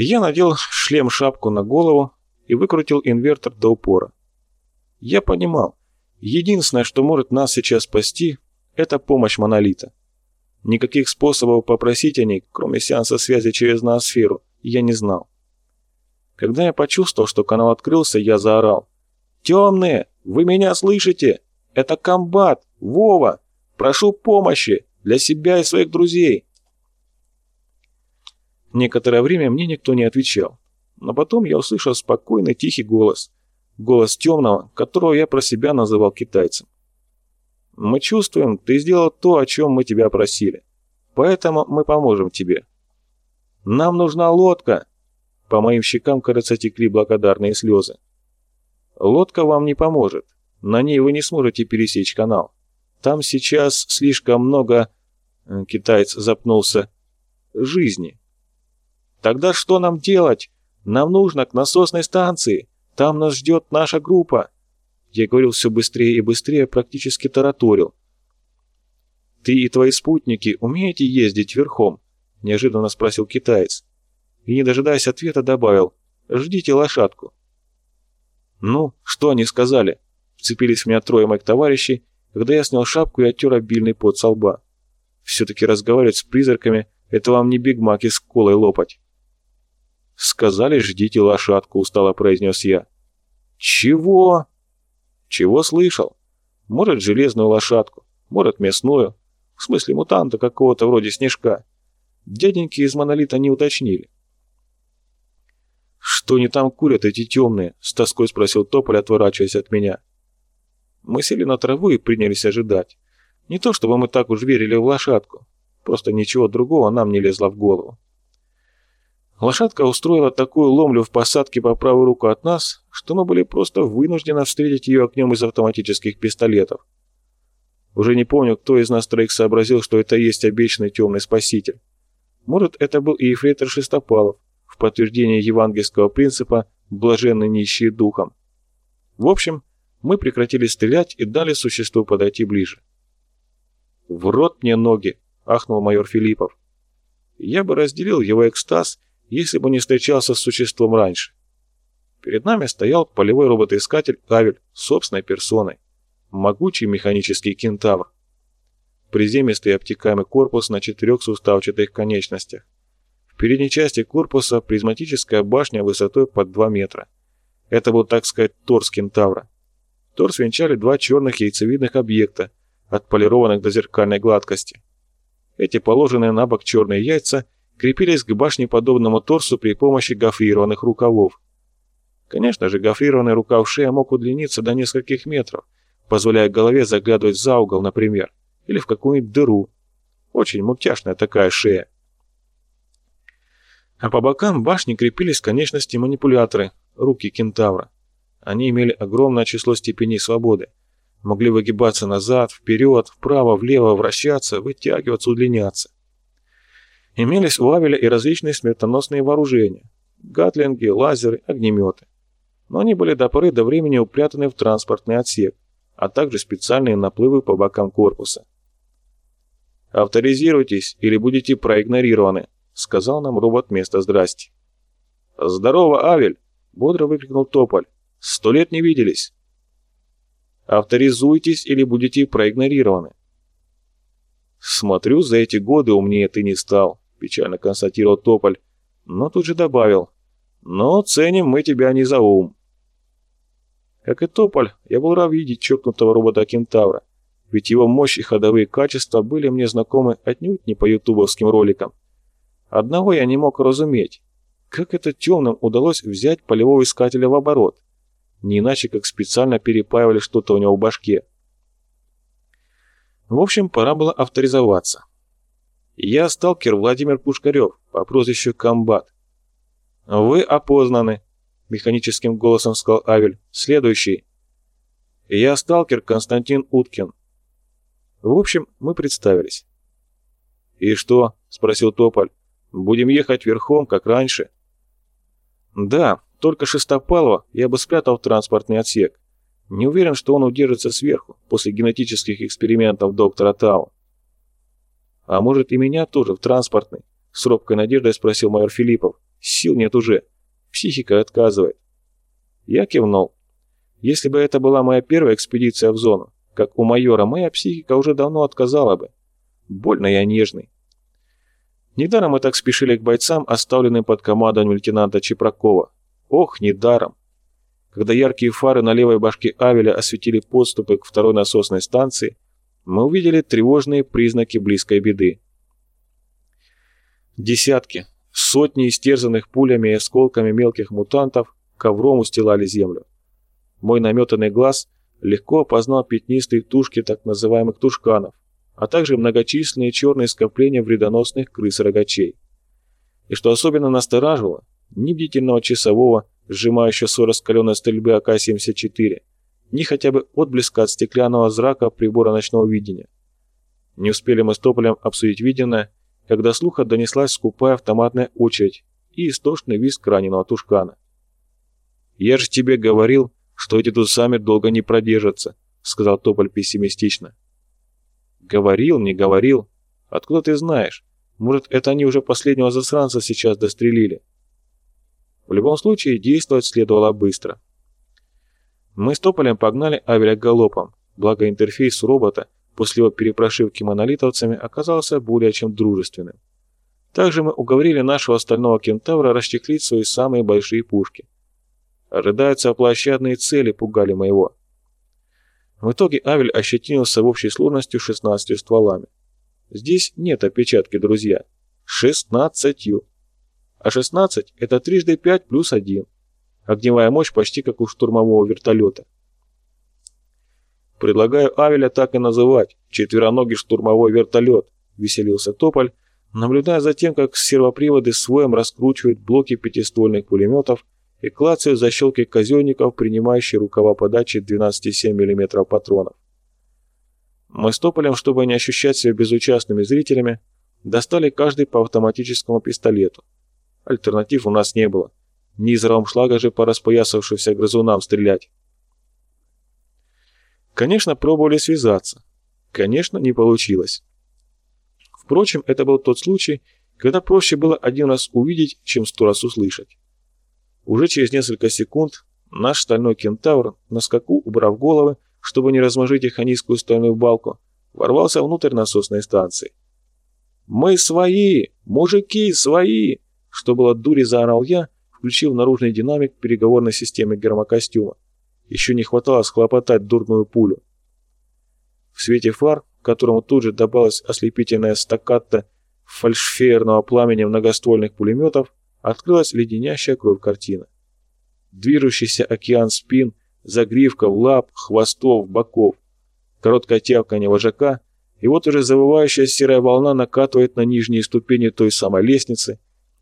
Я надел шлем-шапку на голову и выкрутил инвертор до упора. Я понимал, единственное, что может нас сейчас спасти, это помощь монолита. Никаких способов попросить о ней, кроме сеанса связи через ноосферу, я не знал. Когда я почувствовал, что канал открылся, я заорал. «Темные, вы меня слышите? Это комбат, Вова! Прошу помощи для себя и своих друзей!» Некоторое время мне никто не отвечал, но потом я услышал спокойный тихий голос. Голос темного, которого я про себя называл китайцем. «Мы чувствуем, ты сделал то, о чем мы тебя просили. Поэтому мы поможем тебе. Нам нужна лодка!» По моим щекам, кажется, текли благодарные слезы. «Лодка вам не поможет. На ней вы не сможете пересечь канал. Там сейчас слишком много...» Китаец запнулся. «Жизни. Тогда что нам делать? Нам нужно к насосной станции. Там нас ждет наша группа. Я говорил все быстрее и быстрее, практически тараторил. «Ты и твои спутники умеете ездить верхом?» – неожиданно спросил китаец. И, не дожидаясь ответа, добавил «Ждите лошадку». «Ну, что они сказали?» – вцепились в меня трое моих товарищей, когда я снял шапку и оттер обильный пот со лба. «Все-таки разговаривать с призраками – это вам не бигмаки с колой лопать». «Сказали, ждите лошадку», — устало произнес я. «Чего?» «Чего слышал? Может, железную лошадку, может, мясную. В смысле, мутанта какого-то вроде снежка. Дяденьки из монолита не уточнили». «Что они там курят, эти темные?» — с тоской спросил Тополь, отворачиваясь от меня. Мы сели на траву и принялись ожидать. Не то чтобы мы так уж верили в лошадку, просто ничего другого нам не лезло в голову. Лошадка устроила такую ломлю в посадке по правую руку от нас, что мы были просто вынуждены встретить ее огнем из автоматических пистолетов. Уже не помню, кто из нас троих сообразил, что это есть обещанный темный спаситель. Может, это был и ефрейтор Шестопалов, в подтверждение евангельского принципа «блаженны нищие духом». В общем, мы прекратили стрелять и дали существу подойти ближе. «В рот мне ноги!» — ахнул майор Филиппов. Я бы разделил его экстаз если бы не встречался с существом раньше. Перед нами стоял полевой роботоискатель Авель собственной персоной. Могучий механический кентавр. Приземистый обтекаемый корпус на четырех суставчатых конечностях. В передней части корпуса призматическая башня высотой под 2 метра. Это был, так сказать, торс кентавра. Торс венчали два черных яйцевидных объекта, отполированных до зеркальной гладкости. Эти положенные на бок черные яйца – крепились к башнеподобному торсу при помощи гофрированных рукавов. Конечно же, гофрированный рукав шея мог удлиниться до нескольких метров, позволяя голове заглядывать за угол, например, или в какую-нибудь дыру. Очень мультяшная такая шея. А по бокам башни крепились конечности манипуляторы, руки кентавра. Они имели огромное число степеней свободы. Могли выгибаться назад, вперед, вправо, влево, вращаться, вытягиваться, удлиняться. Имелись у Авеля и различные смертоносные вооружения – гатлинги, лазеры, огнеметы. Но они были до поры до времени упрятаны в транспортный отсек, а также специальные наплывы по бокам корпуса. «Авторизируйтесь или будете проигнорированы», — сказал нам робот вместо «здрасте». «Здорово, Авель!» — бодро выкрикнул Тополь. «Сто лет не виделись!» «Авторизуйтесь или будете проигнорированы». «Смотрю, за эти годы умнее ты не стал», печально констатировал Тополь, но тут же добавил, «Но ценим мы тебя не за ум». Как и Тополь, я был рад видеть чокнутого робота-кентавра, ведь его мощь и ходовые качества были мне знакомы отнюдь не по ютубовским роликам. Одного я не мог разуметь. Как это темным удалось взять полевого искателя в оборот? Не иначе, как специально перепаивали что-то у него в башке. В общем, пора было авторизоваться. Я сталкер Владимир Пушкарев по прозвищу Комбат. Вы опознаны, механическим голосом сказал Авель. Следующий. Я сталкер Константин Уткин. В общем, мы представились. «И что?» — спросил Тополь. «Будем ехать верхом, как раньше?» «Да, только Шестопалова я бы спрятал в транспортный отсек. Не уверен, что он удержится сверху после генетических экспериментов доктора Тау. «А может, и меня тоже в транспортный?» — с робкой надеждой спросил майор Филиппов. Сил нет уже. Психика отказывает. Я кивнул. Если бы это была моя первая экспедиция в зону, как у майора, моя психика уже давно отказала бы. Больно я нежный. Недаром мы так спешили к бойцам, оставленным под командой лейтенанта Чепракова. Ох, недаром. Когда яркие фары на левой башке Авеля осветили подступы к второй насосной станции, мы увидели тревожные признаки близкой беды. Десятки, сотни истерзанных пулями и осколками мелких мутантов ковром устилали землю. Мой наметанный глаз легко опознал пятнистые тушки так называемых тушканов, а также многочисленные черные скопления вредоносных крыс-рогачей. И что особенно настораживало, ни бдительного часового, сжимающего свой раскаленной стрельбы АК-74, ни хотя бы отблеска от стеклянного зрака прибора ночного видения. Не успели мы с Тополем обсудить виденное, когда слуха донеслась скупая автоматная очередь и истошный визг раненого тушкана. «Я же тебе говорил, что эти тут сами долго не продержатся», — сказал Тополь пессимистично. «Говорил, не говорил. Откуда ты знаешь? Может, это они уже последнего засранца сейчас дострелили?» В любом случае, действовать следовало быстро. Мы с Тополем погнали Авеля галопом, благо интерфейс робота после его перепрошивки монолитовцами оказался более чем дружественным. Также мы уговорили нашего остального кентавра расчехлить свои самые большие пушки. Ожидаются площадные цели, пугали моего. В итоге Авель ощетинился в общей сложностью 16 стволами. Здесь нет опечатки, друзья. 16. А 16 – это трижды 5 плюс 1. Огневая мощь почти как у штурмового вертолета. «Предлагаю Авеля так и называть – четвероногий штурмовой вертолет», – веселился Тополь, наблюдая за тем, как сервоприводы своем раскручивают блоки пятиствольных пулеметов и клацают защелки казенников, принимающие рукава подачи 12,7 мм патронов. Мы с Тополем, чтобы не ощущать себя безучастными зрителями, достали каждый по автоматическому пистолету. Альтернатив у нас не было. Не из рамшлага же по распоясавшимся грызунам стрелять. Конечно, пробовали связаться. Конечно, не получилось. Впрочем, это был тот случай, когда проще было один раз увидеть, чем сто раз услышать. Уже через несколько секунд наш стальной кентавр, на скаку убрав головы, чтобы не размажить их стальную балку, ворвался внутрь насосной станции. «Мы свои! Мужики, свои!» Что было дури, заорал я, включив наружный динамик переговорной системы гермокостюма. Еще не хватало схлопотать дурную пулю. В свете фар, к которому тут же добавилась ослепительная стакката фальшфеерного пламени многоствольных пулеметов, открылась леденящая кровь картина. Движущийся океан спин, загривков, лап, хвостов, боков. Короткое тявканье вожака, и вот уже завывающая серая волна накатывает на нижние ступени той самой лестницы,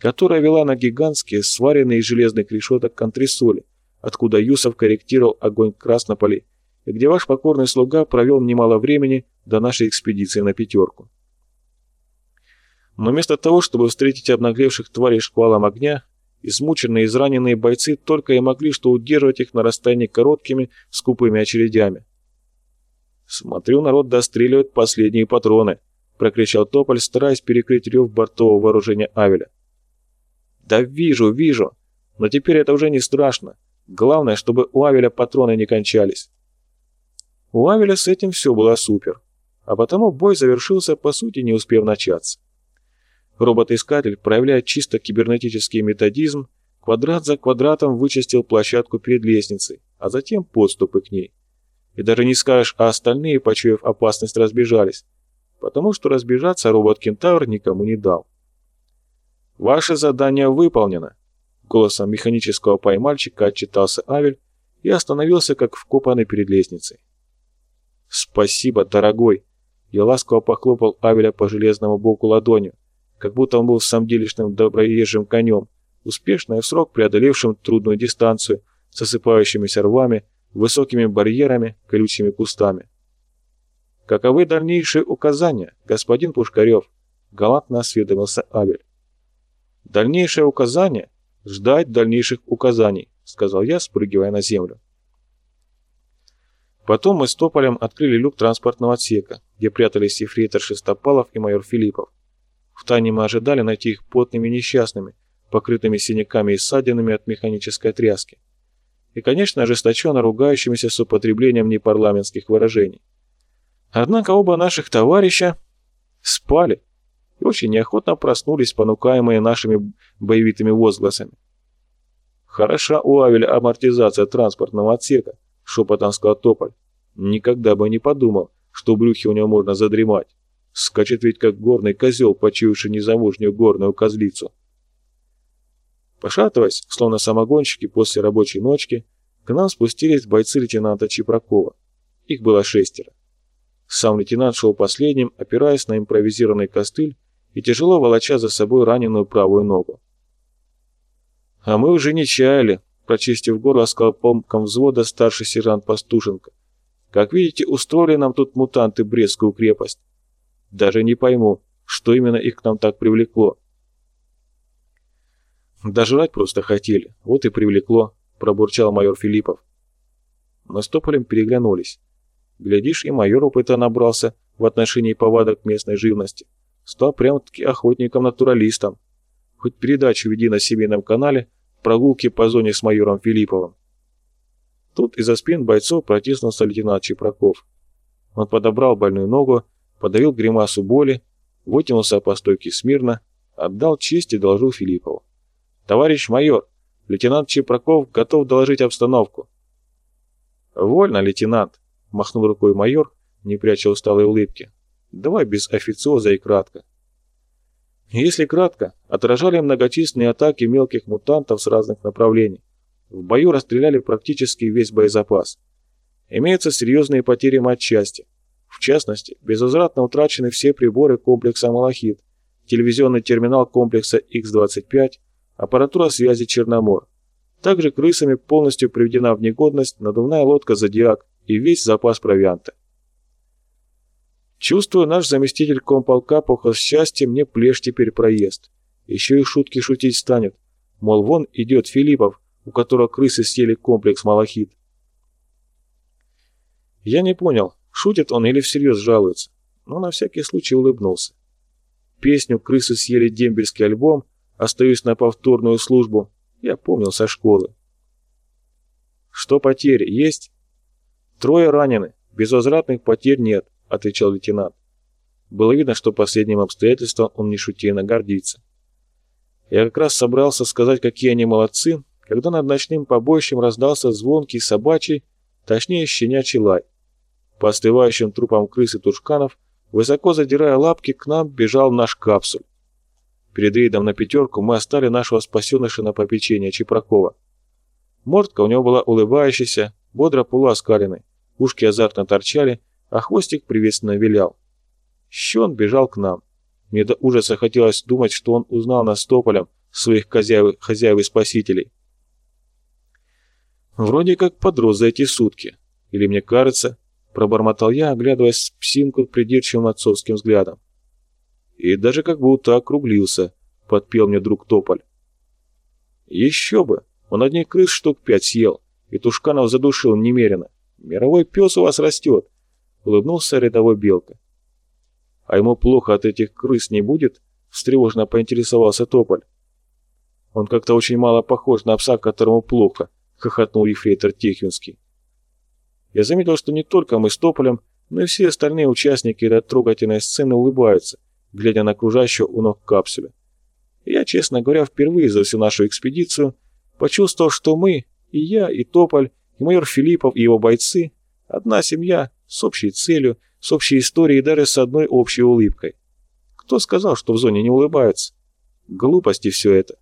которая вела на гигантские, сваренные из железных решеток контрисоли, откуда Юсов корректировал огонь Краснополи, и где ваш покорный слуга провел немало времени до нашей экспедиции на пятерку. Но вместо того, чтобы встретить обнаглевших тварей шквалом огня, измученные и израненные бойцы только и могли что удерживать их на расстоянии короткими, скупыми очередями. «Смотрю, народ достреливает последние патроны», — прокричал Тополь, стараясь перекрыть рев бортового вооружения Авеля. «Да вижу, вижу, но теперь это уже не страшно. Главное, чтобы у Авеля патроны не кончались. У Авеля с этим все было супер, а потому бой завершился, по сути, не успев начаться. Робот-искатель, проявляя чисто кибернетический методизм, квадрат за квадратом вычистил площадку перед лестницей, а затем подступы к ней. И даже не скажешь, а остальные, почуяв опасность, разбежались, потому что разбежаться робот-кентавр никому не дал. «Ваше задание выполнено», Голосом механического поймальчика отчитался Авель и остановился, как вкопанный перед лестницей. «Спасибо, дорогой!» Я ласково похлопал Авеля по железному боку ладонью, как будто он был самделишным доброезжим конем, успешно и в срок преодолевшим трудную дистанцию с осыпающимися рвами, высокими барьерами, колючими кустами. «Каковы дальнейшие указания, господин Пушкарев?» — галантно осведомился Авель. «Дальнейшее указание «Ждать дальнейших указаний», — сказал я, спрыгивая на землю. Потом мы с Тополем открыли люк транспортного отсека, где прятались ефрейтор Шестопалов и майор Филиппов. Втайне мы ожидали найти их потными несчастными, покрытыми синяками и ссадинами от механической тряски. И, конечно, ожесточенно ругающимися с употреблением непарламентских выражений. Однако оба наших товарища спали и очень неохотно проснулись, понукаемые нашими боевитыми возгласами. «Хороша у Авеля амортизация транспортного отсека», — шепотом сказал Тополь. «Никогда бы не подумал, что в брюхе у него можно задремать. Скачет ведь как горный козел, почуявший незамужнюю горную козлицу». Пошатываясь, словно самогонщики после рабочей ночки, к нам спустились бойцы лейтенанта Чепракова. Их было шестеро. Сам лейтенант шел последним, опираясь на импровизированный костыль и тяжело волоча за собой раненую правую ногу. «А мы уже не чаяли», — прочистив горло, сказал помком взвода старший сержант Пастушенко. «Как видите, устроили нам тут мутанты Брестскую крепость. Даже не пойму, что именно их к нам так привлекло». «Дожрать просто хотели, вот и привлекло», — пробурчал майор Филиппов. Мы с Тополем переглянулись. Глядишь, и майор опыта набрался в отношении повадок местной живности. Стал прям-таки охотником-натуралистом. Хоть передачу веди на семейном канале «Прогулки по зоне с майором Филипповым». Тут из-за спин бойцов протиснулся лейтенант Чепраков. Он подобрал больную ногу, подавил гримасу боли, вытянулся по стойке смирно, отдал честь и доложил Филиппову. «Товарищ майор, лейтенант Чепраков готов доложить обстановку». «Вольно, лейтенант», — махнул рукой майор, не пряча усталой улыбки. «Давай без официоза и кратко». Если кратко, отражали многочисленные атаки мелких мутантов с разных направлений. В бою расстреляли практически весь боезапас. Имеются серьезные потери матчасти. В частности, безвозвратно утрачены все приборы комплекса «Малахит», телевизионный терминал комплекса X-25, аппаратура связи «Черномор». Также крысами полностью приведена в негодность надувная лодка «Зодиак» и весь запас провианта. Чувствую, наш заместитель комполка похож счастья, мне плешь теперь проезд. Еще и шутки шутить станет. Мол, вон идет Филиппов, у которого крысы съели комплекс Малахит. Я не понял, шутит он или всерьез жалуется, но на всякий случай улыбнулся. Песню «Крысы съели дембельский альбом», «Остаюсь на повторную службу» я помнил со школы. Что потери есть? Трое ранены, безвозвратных потерь нет отвечал лейтенант. Было видно, что последним обстоятельством он не шутейно гордится. Я как раз собрался сказать, какие они молодцы, когда над ночным побоищем раздался звонкий собачий, точнее щенячий лай. По остывающим трупам крыс и тушканов, высоко задирая лапки, к нам бежал наш капсуль. Перед рейдом на пятерку мы оставили нашего спасеныша на попечение Чепракова. Мордка у него была улыбающаяся, бодро полуоскаленной, ушки азартно торчали, а хвостик приветственно вилял. Щен бежал к нам. Мне до ужаса хотелось думать, что он узнал нас тополем, своих хозяев, хозяев и спасителей. Вроде как подрос за эти сутки. Или мне кажется, пробормотал я, оглядываясь псинку придирчивым отцовским взглядом. И даже как будто округлился, подпел мне друг Тополь. Еще бы, он одних крыс штук пять съел, и тушканов задушил немерено. Мировой пес у вас растет, — улыбнулся рядовой Белка. «А ему плохо от этих крыс не будет?» — встревожно поинтересовался Тополь. «Он как-то очень мало похож на пса, которому плохо», — хохотнул ефрейтор Тихвинский. Я заметил, что не только мы с Тополем, но и все остальные участники этой трогательной сцены улыбаются, глядя на окружающего у ног капсуля. я, честно говоря, впервые за всю нашу экспедицию почувствовал, что мы, и я, и Тополь, и майор Филиппов, и его бойцы, одна семья, с общей целью, с общей историей и даже с одной общей улыбкой. Кто сказал, что в зоне не улыбаются? Глупости все это.